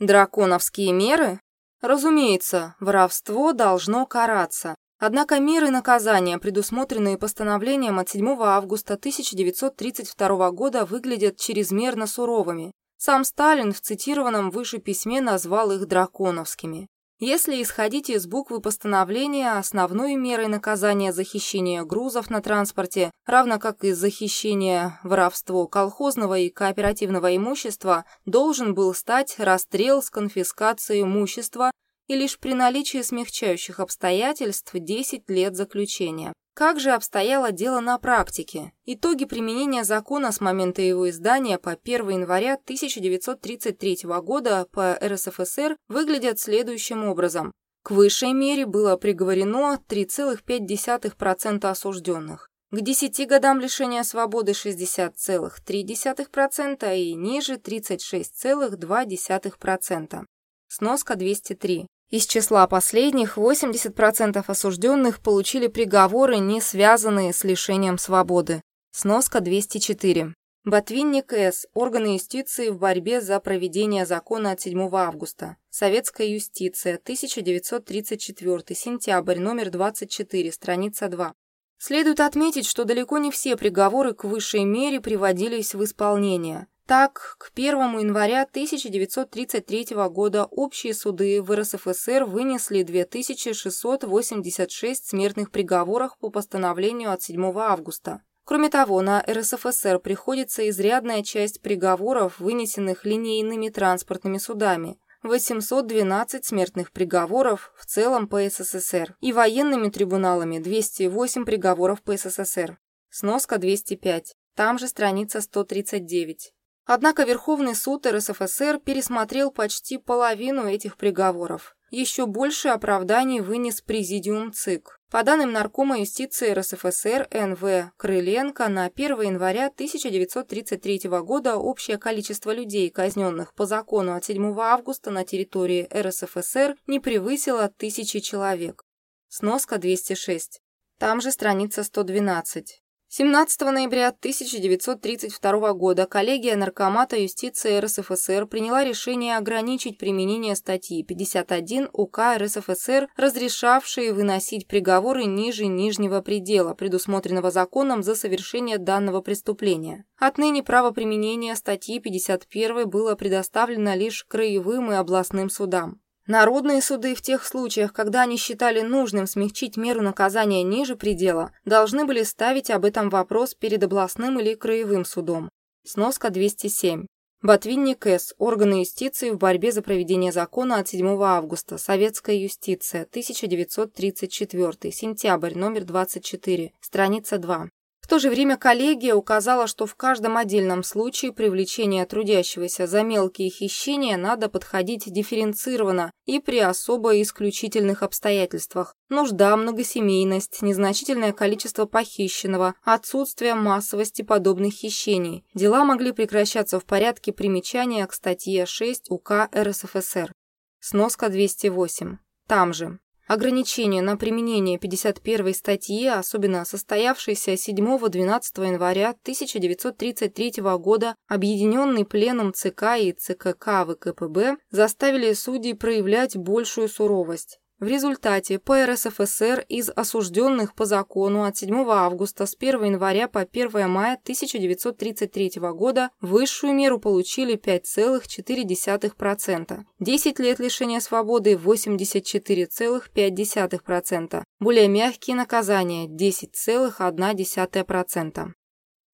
Драконовские меры? Разумеется, воровство должно караться. Однако меры наказания, предусмотренные постановлением от 7 августа 1932 года, выглядят чрезмерно суровыми. Сам Сталин в цитированном выше письме назвал их драконовскими. Если исходить из буквы постановления, основной мерой наказания за хищение грузов на транспорте, равно как и за хищение воровство колхозного и кооперативного имущества, должен был стать расстрел с конфискацией имущества и лишь при наличии смягчающих обстоятельств 10 лет заключения. Как же обстояло дело на практике? Итоги применения закона с момента его издания по 1 января 1933 года по РСФСР выглядят следующим образом. К высшей мере было приговорено 3,5% осужденных, к 10 годам лишения свободы 60,3% и ниже 36,2%. Сноска 203. Из числа последних 80% осужденных получили приговоры, не связанные с лишением свободы. Сноска 204. Ботвинник С. Органы юстиции в борьбе за проведение закона от 7 августа. Советская юстиция. 1934. Сентябрь. Номер 24. Страница 2. Следует отметить, что далеко не все приговоры к высшей мере приводились в исполнение. Так, к 1 января 1933 года общие суды в РСФСР вынесли 2686 смертных приговоров по постановлению от 7 августа. Кроме того, на РСФСР приходится изрядная часть приговоров, вынесенных линейными транспортными судами, 812 смертных приговоров в целом по СССР и военными трибуналами 208 приговоров по СССР. Сноска 205. Там же страница 139. Однако Верховный суд РСФСР пересмотрел почти половину этих приговоров. Еще больше оправданий вынес Президиум ЦИК. По данным Наркома юстиции РСФСР Н.В. Крыленко, на 1 января 1933 года общее количество людей, казненных по закону от 7 августа на территории РСФСР, не превысило тысячи человек. Сноска 206. Там же страница 112. 17 ноября 1932 года коллегия Наркомата юстиции РСФСР приняла решение ограничить применение статьи 51 УК РСФСР, разрешавшей выносить приговоры ниже нижнего предела, предусмотренного законом за совершение данного преступления. Отныне право применения статьи 51 было предоставлено лишь краевым и областным судам. Народные суды в тех случаях, когда они считали нужным смягчить меру наказания ниже предела, должны были ставить об этом вопрос перед областным или краевым судом. Сноска 207. Ботвинник С. Органы юстиции в борьбе за проведение закона от 7 августа. Советская юстиция. 1934. Сентябрь. Номер 24. Страница 2 то же время коллегия указала, что в каждом отдельном случае привлечения трудящегося за мелкие хищения надо подходить дифференцированно и при особо исключительных обстоятельствах. Нужда, многосемейность, незначительное количество похищенного, отсутствие массовости подобных хищений. Дела могли прекращаться в порядке примечания к статье 6 УК РСФСР. Сноска 208. Там же. Ограничение на применение 51 статьи, особенно состоявшейся 7-12 января 1933 года Объединенный пленум ЦК и ЦКК ВКПБ, заставили судей проявлять большую суровость. В результате по РСФСР из осужденных по закону от 7 августа с 1 января по 1 мая 1933 года высшую меру получили 5,4%, 10 лет лишения свободы 84,5%, более мягкие наказания 10,1%.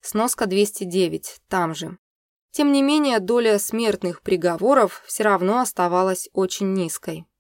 Сноска 209, там же. Тем не менее, доля смертных приговоров все равно оставалась очень низкой.